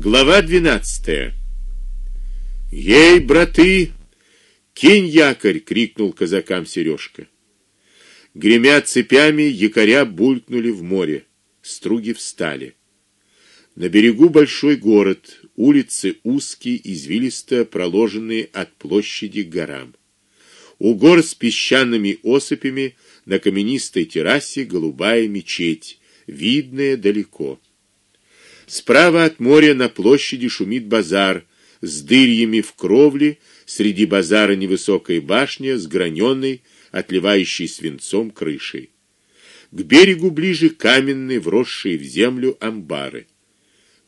Глава 12. Ей, браты, кинь якорь, крикнул казакам Сережка. Гремя цепями, якоря булькнули в море. Струги встали. На берегу большой город, улицы узкие, извилисто проложенные от площади к горам. У гор с песчаными осыпями на каменистой террасе голубая мечеть, видная далеко. Справа от моря на площади шумит базар с дырьями в кровле, среди базара невысокая башня с граненой, отливающей свинцом крышей. К берегу ближе каменные, вросшие в землю амбары.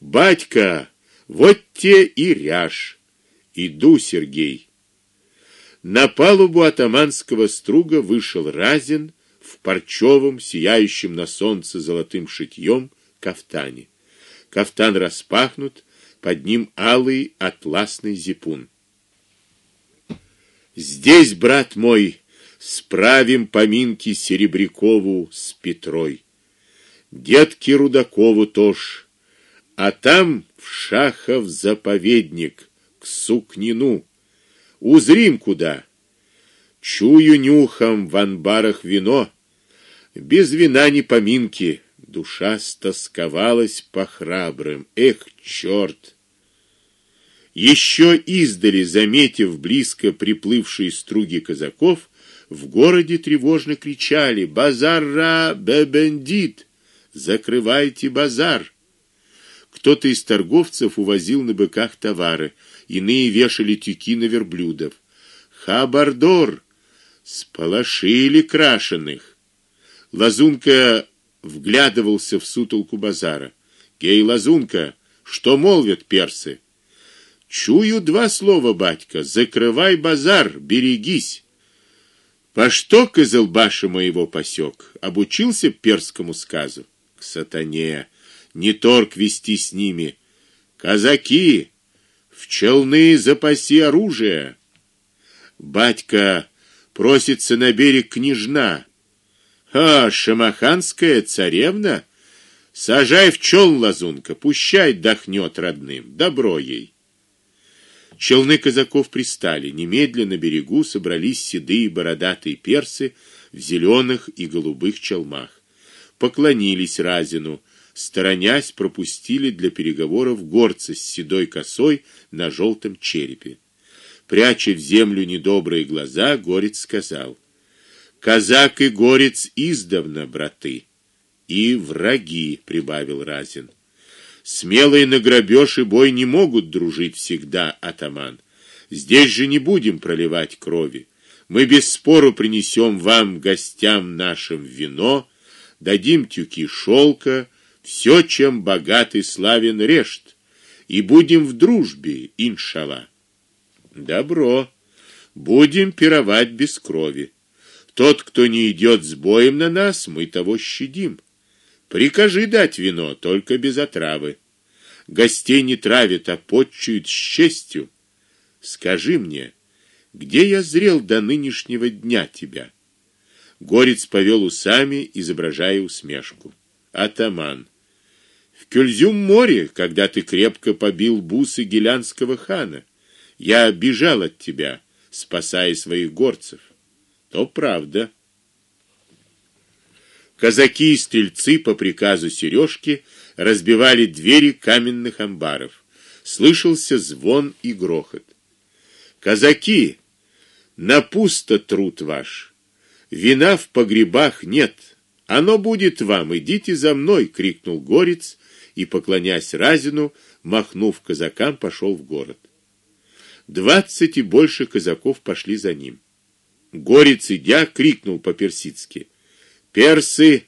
Батька, вот те и ряж. Иду, Сергей. На палубу атаманского струга вышел Разин в парчовом, сияющем на солнце золотым шитьем кафтане кафтан распахнут, под ним алый атласный зипун. Здесь, брат мой, справим поминки Серебрякову с Петрой. Детки Рудакову тоже, а там в Шахов заповедник к Сукнину. Узрим куда. Чую нюхом в анбарах вино. Без вина не поминки душа стосковалась по храбрым. Эх, черт! Еще издали, заметив близко приплывшие струги казаков, в городе тревожно кричали: "Базара, бебендит! Закрывайте базар!" Кто-то из торговцев увозил на быках товары, иные вешали тюки на верблюдов. Хабардор сполошили крашеных. Лазунка вглядывался в сутолку базара. Гей лазунка, что молвят персы? Чую два слова, батька: закрывай базар, берегись. По что козелбаша моего посек? Обучился перскому сказу. К сатане, не торг вести с ними. Казаки, в челны запаси оружие. Батька просится на берег княжна. А, шамаханская царевна, сажай в челн лазунка, пущай дохнет родным, добро ей. Челны казаков пристали, немедленно на берегу собрались седые бородатые персы в зеленых и голубых челмах. Поклонились Разину, сторонясь, пропустили для переговоров горца с седой косой на желтом черепе. Пряча в землю недобрые глаза, горец сказал: Казак и горец издавна браты и враги, прибавил Разин. Смелые на грабеж и бой не могут дружить всегда, атаман. Здесь же не будем проливать крови. Мы без спору принесем вам гостям нашим вино, дадим тюки шелка, все, чем богатый славен решт, и будем в дружбе, иншалла. Добро. Будем пировать без крови. Тот, кто не идет с боем на нас, мы того щадим. Прикажи дать вино, только без отравы. Гостей не травят, а подчуют с честью. Скажи мне, где я зрел до нынешнего дня тебя? Горец повел усами, изображая усмешку. Атаман, в Кюльзюм море, когда ты крепко побил бусы гелянского хана, я бежал от тебя, спасая своих горцев то правда. Казаки и стрельцы по приказу Сережки разбивали двери каменных амбаров. Слышался звон и грохот. Казаки, на пусто труд ваш. Вина в погребах нет. Оно будет вам, идите за мной, крикнул горец и поклонясь Разину, махнув казакам, пошел в город. Двадцать и больше казаков пошли за ним. Горец идя крикнул по-персидски: "Персы,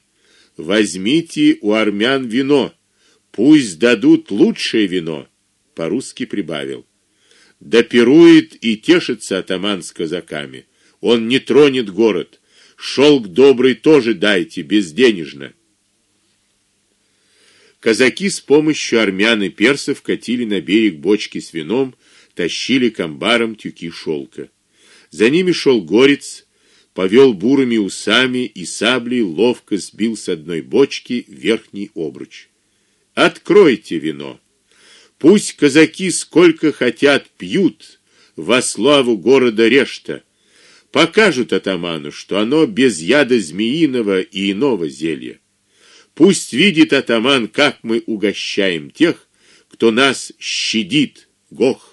возьмите у армян вино, пусть дадут лучшее вино". По-русски прибавил: "Да пирует и тешится атаман с казаками. Он не тронет город. Шелк добрый тоже дайте безденежно". Казаки с помощью армян и персов катили на берег бочки с вином, тащили к амбарам тюки шелка. За ними шел горец, повел бурыми усами и саблей ловко сбил с одной бочки верхний обруч. Откройте вино. Пусть казаки сколько хотят пьют во славу города Решта. Покажут атаману, что оно без яда змеиного и иного зелья. Пусть видит атаман, как мы угощаем тех, кто нас щадит, Гох.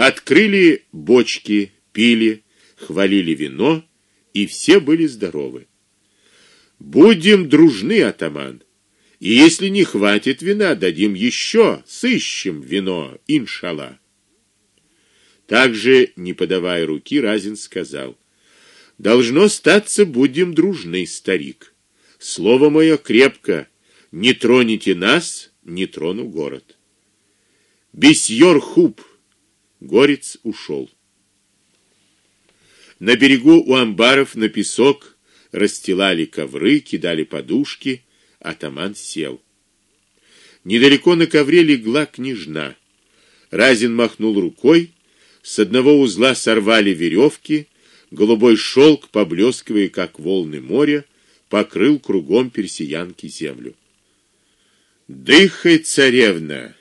Открыли бочки, пили, хвалили вино, и все были здоровы. Будем дружны, атаман. И если не хватит вина, дадим еще, сыщем вино, иншалла. Также, не подавая руки, Разин сказал: "Должно статься, будем дружны, старик. Слово мое крепко. Не троните нас, не трону город". Бесьёр хуп. Горец ушел. На берегу у амбаров на песок расстилали ковры, кидали подушки, атаман сел. Недалеко на ковре легла княжна. Разин махнул рукой, с одного узла сорвали веревки, голубой шелк, поблескивая как волны моря, покрыл кругом персиянки землю. Дыхай, царевна,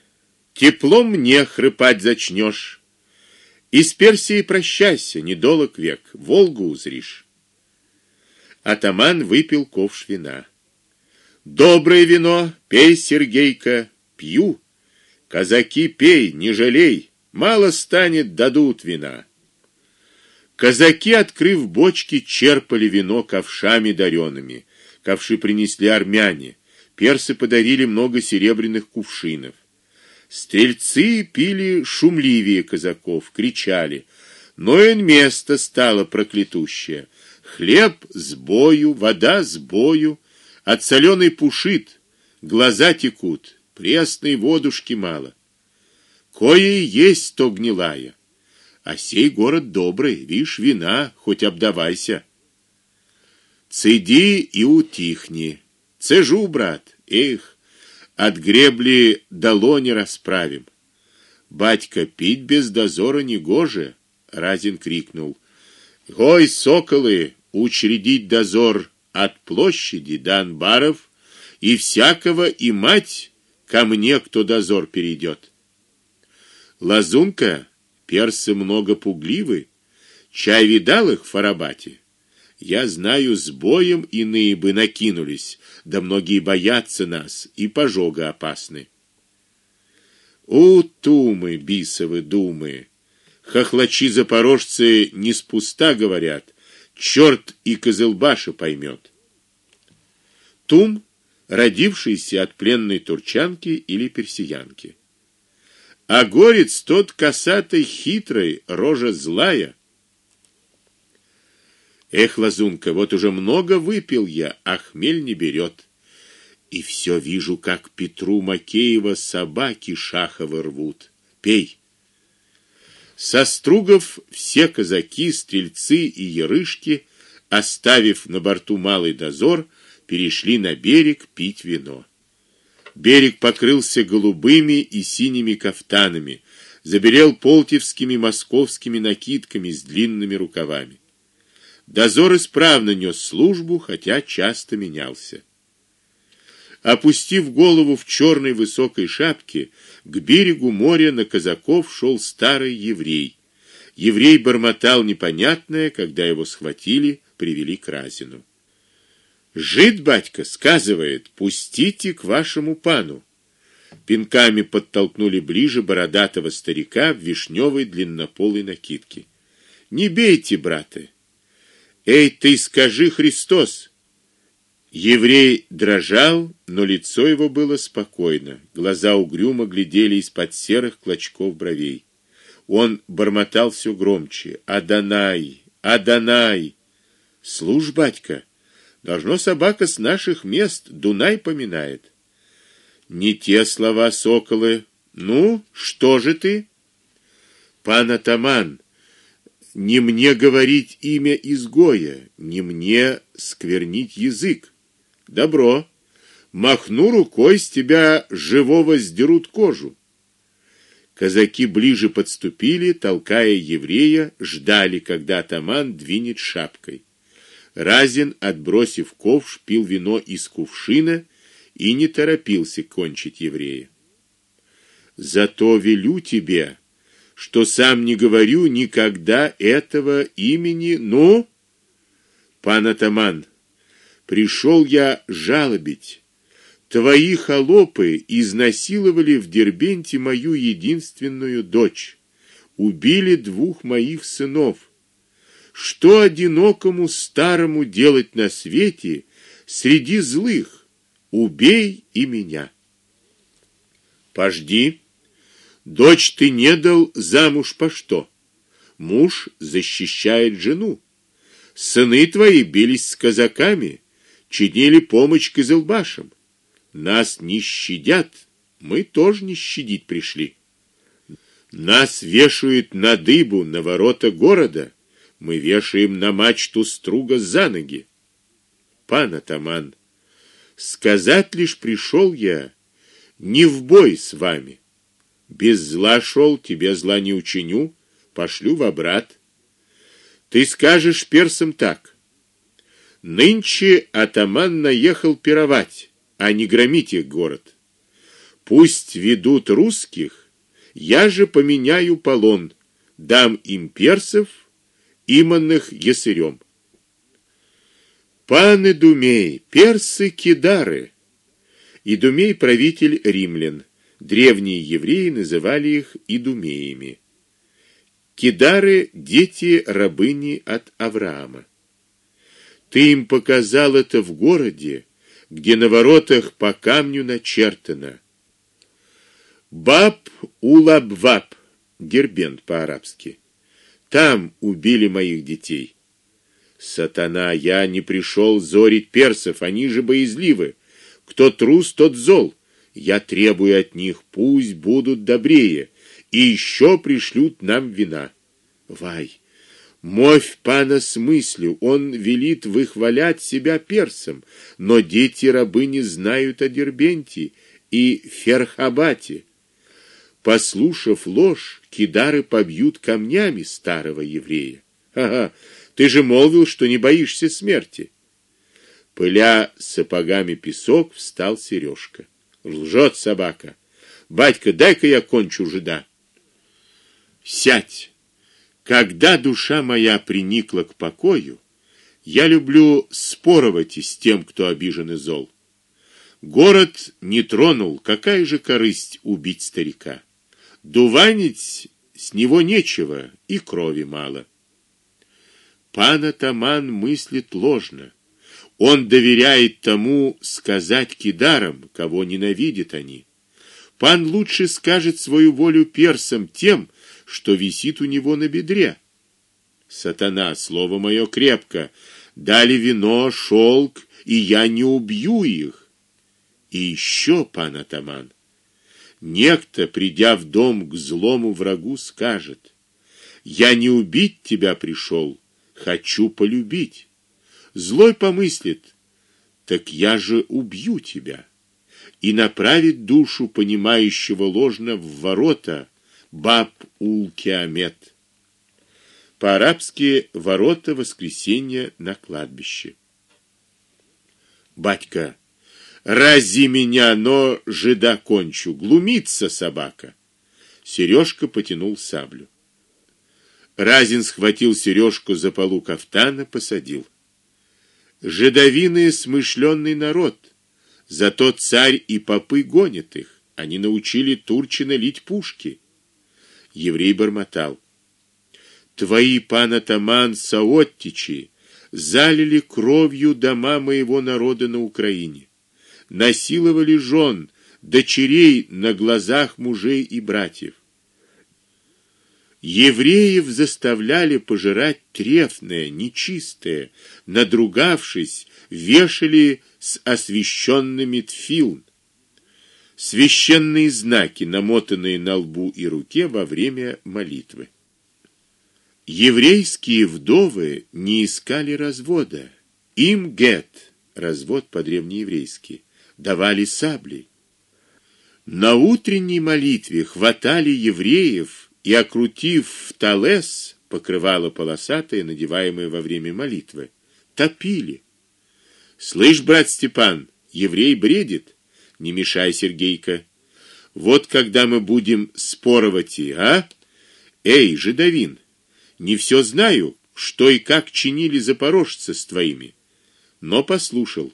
теплом мне хрипать зачнешь. Из Персии прощайся, недолг век, Волгу узришь. Атаман выпил ковш вина. Доброе вино, пей, Сергейка, пью. Казаки, пей, не жалей, мало станет, дадут вина. Казаки, открыв бочки, черпали вино ковшами дарёными. Ковши принесли армяне. Персы подарили много серебряных кувшинов. Стрельцы пили шумливее казаков, кричали: "Но и место стало проклятущее. Хлеб с бою, вода с бою, от соленой пушит, глаза текут, пресной водушки мало. Кое есть то гнилая. А сей город добрый, вишь, вина, хоть обдавайся. Цеди и утихни. Цежу, брат. Эх, от гребли дало не расправим. Батька пить без дозора не гоже, Разин крикнул: "Гой, соколы, учредить дозор от площади до анбаров и всякого и мать ко мне кто дозор перейдет. Лазунка, персы много пугливы, чай видал их в Фарабате. Я знаю, с боем иные бы накинулись, да многие боятся нас, и пожога опасны. У тумы бисовы думы, хохлачи запорожцы не спуста говорят, черт и Козылбаша поймет. Тум, родившийся от пленной турчанки или персиянки. А горец тот косатый, хитрый, рожа злая. Эх, лазунка, вот уже много выпил я, а хмель не берет. И все вижу, как Петру Макеева собаки Шахова рвут. Пей. Со стругов все казаки, стрельцы и ярышки, оставив на борту малый дозор, перешли на берег пить вино. Берег покрылся голубыми и синими кафтанами, заберел полтевскими московскими накидками с длинными рукавами. Дозор исправно нёс службу, хотя часто менялся. Опустив голову в черной высокой шапке, к берегу моря на казаков шел старый еврей. Еврей бормотал непонятное, когда его схватили, привели к Разину. Жид батька сказывает: "Пустите к вашему пану". Пинками подтолкнули ближе бородатого старика в вишневой длиннополой накидке. "Не бейте, браты. Эй, ты скажи Христос!" Еврей дрожал, но лицо его было спокойно, глаза угрюмо глядели из-под серых клочков бровей. Он бормотал все громче: "Адонай, Адонай! Слушай, батька, должно собака с наших мест Дунай поминает". Не те слова, соколы. Ну, что же ты? Пан атаман, не мне говорить имя изгоя, не мне сквернить язык. Добро. Махну рукой, с тебя живого сдерут кожу. Казаки ближе подступили, толкая еврея, ждали, когда атаман двинет шапкой. Разин, отбросив ковш, пил вино из кувшина и не торопился кончить еврея. Зато велю тебе, что сам не говорю никогда этого имени, ну, пан атаман, пришел я жалобить. Твои холопы изнасиловали в Дербенте мою единственную дочь. Убили двух моих сынов. Что одинокому старому делать на свете среди злых? Убей и меня. Пожди. Дочь ты не дал замуж по что? Муж защищает жену. Сыны твои бились с казаками, чинили помощь кызылбашам. Нас не щадят, мы тоже не щадить пришли. Нас вешают на дыбу на ворота города, мы вешаем на мачту струга за ноги. Пан атаман, сказать лишь пришел я, не в бой с вами. Без зла шел, тебе зла не учиню, пошлю в обрат. Ты скажешь персам так: Нынче атаман наехал пировать, а не громить их город. Пусть ведут русских, я же поменяю полон, дам им персов, иманных ясырем. Паны Думей, персы кидары. И Думей правитель римлян. Древние евреи называли их идумеями. Кидары дети рабыни от Авраама. Ты им показал это в городе, где на воротах по камню начертано: Баб улабваб, Дербент по-арабски. Там убили моих детей. Сатана, я не пришел зорить персов, они же боязливы. Кто трус, тот зол. Я требую от них, пусть будут добрее, и еще пришлют нам вина. Вай, мовь пана с мыслью, он велит выхвалять себя персам, но дети рабы не знают о Дербенте и Ферхабате. Послушав ложь, кидары побьют камнями старого еврея. Ага, ты же молвил, что не боишься смерти. Пыля сапогами песок, встал Сережка. Лжет собака. Батька, дай-ка я кончу жида. Сядь. Когда душа моя приникла к покою, я люблю споровать и с тем, кто обижен и зол. Город не тронул, какая же корысть убить старика? Дуванить с него нечего, и крови мало. Пан атаман мыслит ложно. Он доверяет тому сказать кидарам, кого ненавидят они. Пан лучше скажет свою волю персам тем, что висит у него на бедре. Сатана, слово мое крепко, дали вино, шелк, и я не убью их. И еще, пан атаман, некто, придя в дом к злому врагу, скажет: "Я не убить тебя пришел, хочу полюбить". Злой помыслит: "Так я же убью тебя" и направит душу понимающего ложно в ворота баб ул киамет. По-арабски ворота воскресения на кладбище. Батька, рази меня, но жида кончу, глумится собака. Сережка потянул саблю. Разин схватил Сережку за полу кафтана, посадил. Жидовины смышленный народ, зато царь и попы гонят их. Они научили Турчина лить пушки. Еврей бормотал: Твои пан атаман саоттичи залили кровью дома моего народа на Украине. Насиловали жен, дочерей на глазах мужей и братьев. Евреев заставляли пожирать трефное, нечистое, надругавшись, вешали с освященными тфилн, священные знаки, намотанные на лбу и руке во время молитвы. Еврейские вдовы не искали развода. Им гет, развод по-древнееврейски, давали сабли. На утренней молитве хватали евреев и окрутив талес, покрывало полосатое, надеваемое во время молитвы, топили. Слышь, брат Степан, еврей бредит. Не мешай, Сергейка. Вот когда мы будем споровать, а? Эй, жидовин, не все знаю, что и как чинили запорожцы с твоими. Но послушал.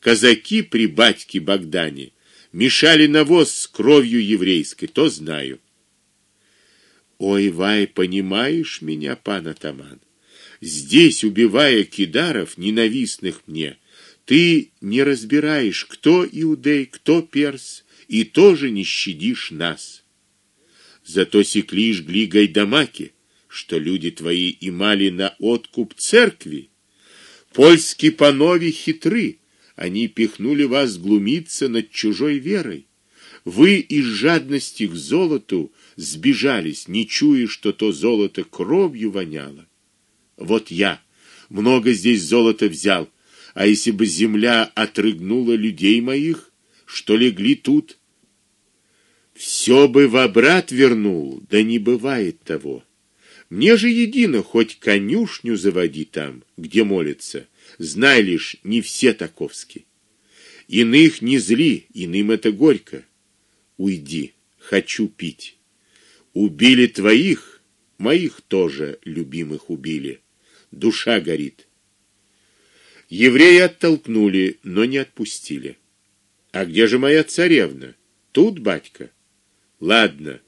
Казаки при батьке Богдане мешали навоз с кровью еврейской, то знаю. Ой, вай, понимаешь меня, пан атаман? Здесь, убивая кидаров, ненавистных мне, ты не разбираешь, кто иудей, кто перс, и тоже не щадишь нас. Зато секли жгли гайдамаки, что люди твои имали на откуп церкви. Польские панове хитры, они пихнули вас глумиться над чужой верой. Вы из жадности к золоту сбежались, не чуя, что то золото кровью воняло. Вот я много здесь золота взял, а если бы земля отрыгнула людей моих, что легли тут, все бы в обрат вернул, да не бывает того. Мне же едино хоть конюшню заводи там, где молятся. Знай лишь, не все таковски. Иных не зли, иным это горько. Уйди, хочу пить. Убили твоих, моих тоже любимых убили. Душа горит. Евреи оттолкнули, но не отпустили. А где же моя царевна? Тут, батька. Ладно.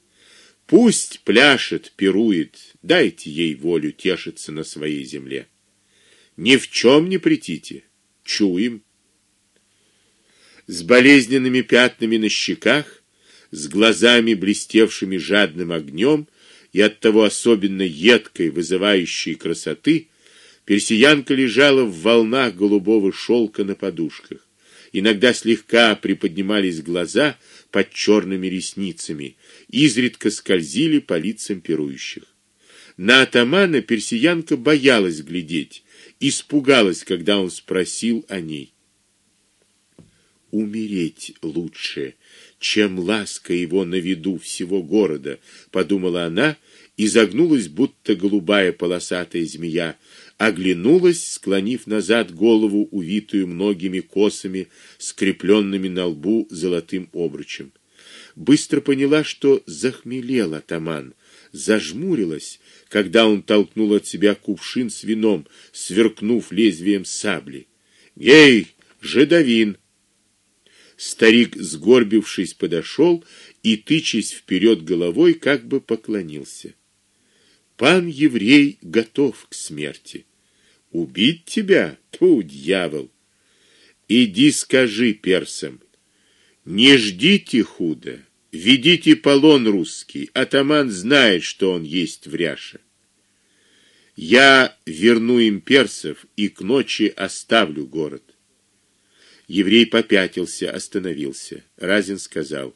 Пусть пляшет, пирует. Дайте ей волю тешиться на своей земле. Ни в чем не притите. Чуем. С болезненными пятнами на щеках с глазами блестевшими жадным огнем и оттого особенно едкой, вызывающей красоты, персиянка лежала в волнах голубого шелка на подушках. Иногда слегка приподнимались глаза под черными ресницами, изредка скользили по лицам пирующих. На атамана персиянка боялась глядеть, испугалась, когда он спросил о ней. Умереть лучше, чем ласка его на виду всего города, подумала она и загнулась, будто голубая полосатая змея, оглянулась, склонив назад голову, увитую многими косами, скрепленными на лбу золотым обручем. Быстро поняла, что захмелел атаман, зажмурилась, когда он толкнул от себя кувшин с вином, сверкнув лезвием сабли. "Ей, жидовин!" Старик, сгорбившись, подошел и тычась вперед головой, как бы поклонился. Пан еврей готов к смерти. Убить тебя, ту дьявол. Иди скажи персам: не ждите худо, ведите полон русский. Атаман знает, что он есть в Ряше. Я верну им персов и к ночи оставлю город. Еврей попятился, остановился. Разин сказал: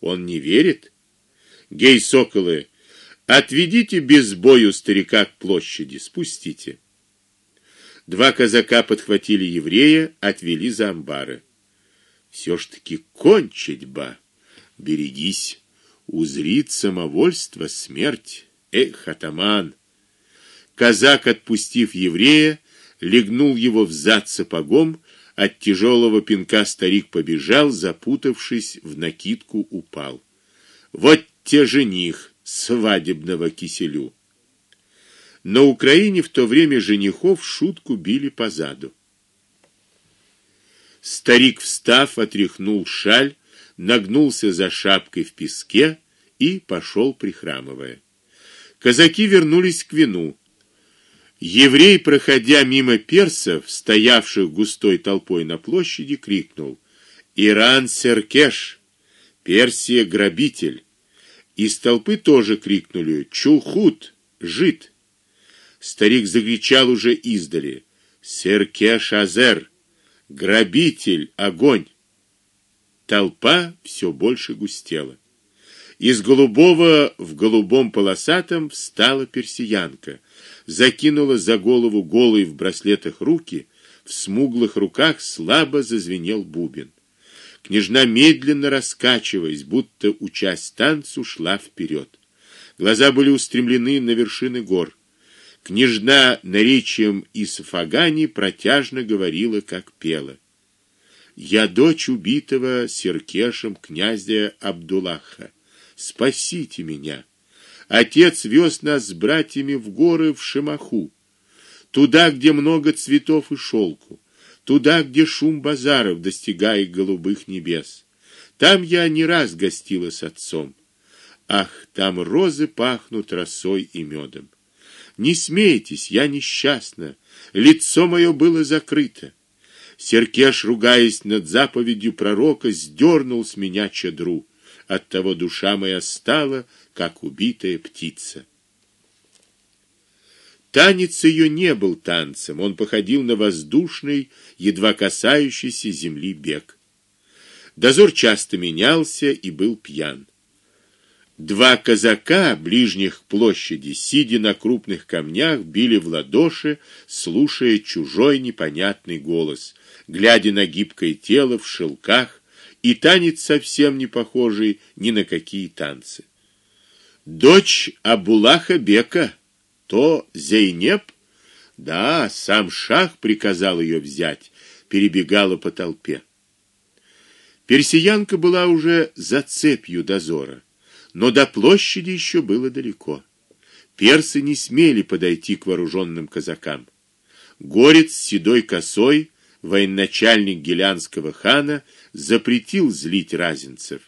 "Он не верит? Гей соколы, отведите без бою старика к площади, спустите". Два казака подхватили еврея, отвели за амбары. Все ж таки кончить ба. Берегись, узрит самовольство смерть. Эх, атаман. Казак, отпустив еврея, легнул его в зад сапогом от тяжелого пинка старик побежал, запутавшись в накидку, упал. Вот те жених свадебного киселю. На Украине в то время женихов шутку били по заду. Старик, встав, отряхнул шаль, нагнулся за шапкой в песке и пошел прихрамывая. Казаки вернулись к вину. Еврей, проходя мимо персов, стоявших густой толпой на площади, крикнул: "Иран Серкеш! Персия грабитель!" Из толпы тоже крикнули: "Чухут, жид!" Старик закричал уже издали: "Серкеш Азер! Грабитель, огонь!" Толпа все больше густела. Из голубого в голубом полосатом встала персиянка закинула за голову голые в браслетах руки, в смуглых руках слабо зазвенел бубен. Княжна медленно раскачиваясь, будто учась танцу, шла вперед. Глаза были устремлены на вершины гор. Княжна наречием из Фагани протяжно говорила, как пела. Я дочь убитого Серкешем князя Абдуллаха. Спасите меня. Отец вез нас с братьями в горы в Шимаху, туда, где много цветов и шелку, туда, где шум базаров достигает голубых небес. Там я не раз гостила с отцом. Ах, там розы пахнут росой и медом. Не смейтесь, я несчастна. Лицо мое было закрыто. Серкеш, ругаясь над заповедью пророка, сдернул с меня чадру. Оттого душа моя стала, как убитая птица. Танец ее не был танцем, он походил на воздушный, едва касающийся земли бег. Дозор часто менялся и был пьян. Два казака, ближних площади, сидя на крупных камнях, били в ладоши, слушая чужой непонятный голос, глядя на гибкое тело в шелках, и танец совсем не похожий ни на какие танцы. Дочь Абулаха Бека, то Зейнеп, да, сам шах приказал ее взять, перебегала по толпе. Персиянка была уже за цепью дозора но до площади еще было далеко. Персы не смели подойти к вооруженным казакам. Горец с седой косой, военачальник гелянского хана, запретил злить разинцев.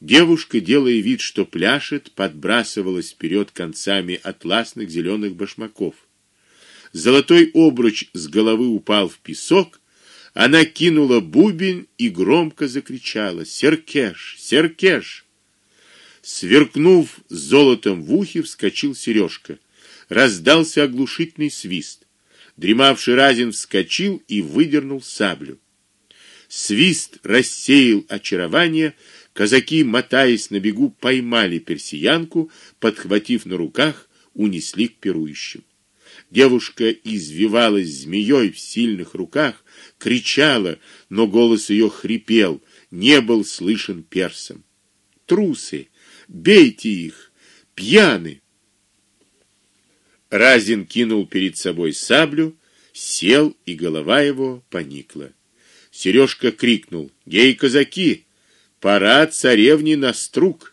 Девушка, делая вид, что пляшет, подбрасывалась вперед концами атласных зеленых башмаков. Золотой обруч с головы упал в песок, она кинула бубен и громко закричала: "Серкеш, Серкеш!" Сверкнув золотом в ухе, вскочил Сережка. Раздался оглушительный свист. Дремавший Разин вскочил и выдернул саблю. Свист рассеял очарование, казаки, мотаясь на бегу, поймали персиянку, подхватив на руках, унесли к пирующим. Девушка извивалась змеей в сильных руках, кричала, но голос ее хрипел, не был слышен персам. Трусы, Бейте их, пьяны. Разин кинул перед собой саблю, сел, и голова его поникла. Сережка крикнул: "Гей, казаки, пора царевне на струк!"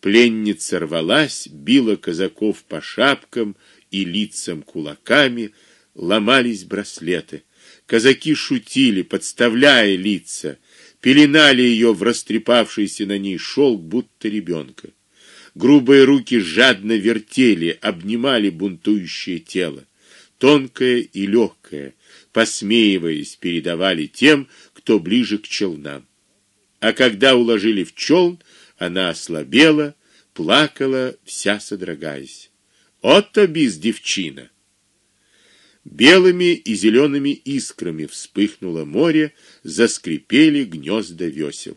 Пленница рвалась, била казаков по шапкам и лицам кулаками, ломались браслеты. Казаки шутили, подставляя лица, пеленали ее в растрепавшийся на ней шелк, будто ребенка. Грубые руки жадно вертели, обнимали бунтующее тело, тонкое и легкое, посмеиваясь, передавали тем, кто ближе к челнам. А когда уложили в челн, она ослабела, плакала, вся содрогаясь. Отто без девчина. Белыми и зелеными искрами вспыхнуло море, заскрипели гнезда весел.